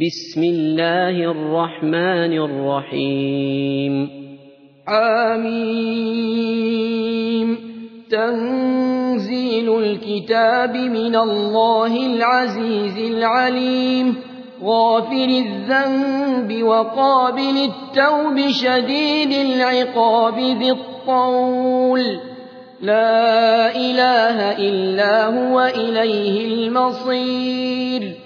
بسم الله الرحمن الرحيم. حميم تنزيل الكتاب من الله العزيز العليم. غافر الذنب وقابل التوب شديد العقاب ذي الطول. لا إله إلا هو إليه المصير.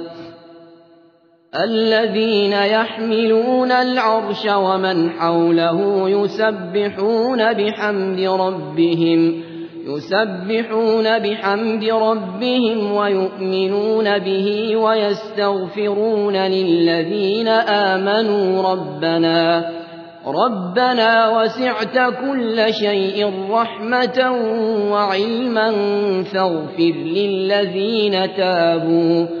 الذين يحملون العرش ومن حوله يسبحون بحمد ربهم يسبحون بحمد ربهم ويؤمنون به ويستغفرون للذين آمنوا ربنا ربنا وسعت كل شيء رحمة وعلما فاغفر للذين تابوا.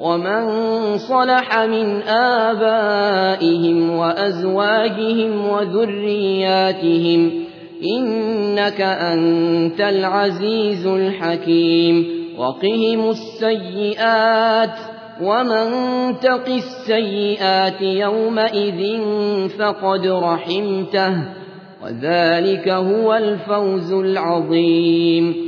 ومن صلح من آبائهم وأزواجهم وذرياتهم إنك أنت العزيز الحكيم وقهم السيئات ومن تق السيئات يومئذ فقد رحمته وذلك هو الفوز العظيم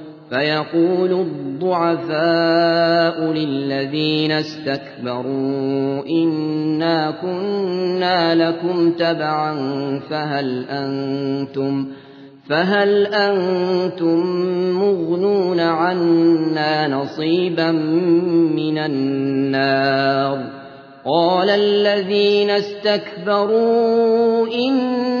فيقول الضعفاء للذين استكبروا إنا كنا لكم تبعا فهل أنتم فهل أنتم مغنون عنا نصيبا من النار؟ قال الذين استكبروا إنا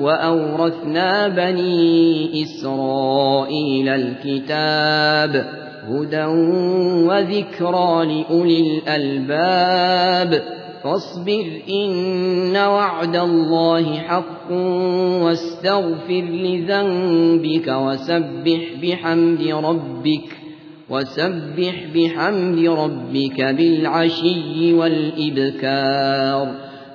وأورثنا بني إسرائيل الكتاب هدى وذكرى لأولي الألباب فاصبر إن وعد الله حق واستغفر لذنبك وسبح بحمد ربك وسبح بحمد ربك بالعشي والإبكار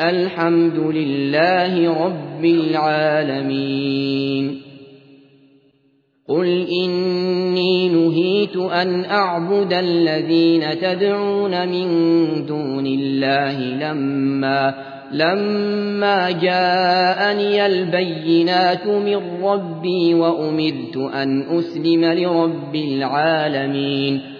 الحمد لله رب العالمين. قل إني نهيت أن أعبد الذين تدعون من دون الله لما لما جاءني البينات من ربي وأمرت أن أسلم لرب العالمين.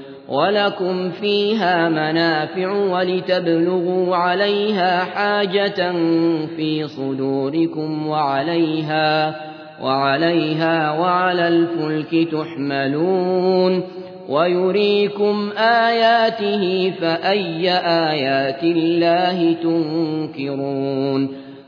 ولكم فيها منافع ولتبلغوا عليها حاجة في صدوركم وعليها وعليها وعلى الفلك تحملون ويريكم آياته فأي آيات الله تنكرون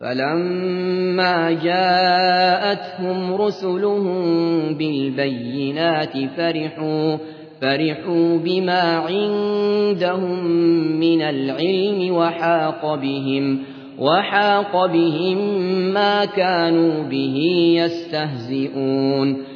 فلما جاءتهم رسلهم بالبينات فرحوا فرحوا بما عندهم من العلم وحاق بهم وحاق بهم ما كانوا به يستهزئون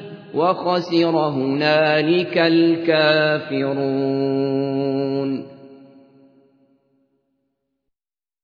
وخسر هنالك الكافرون.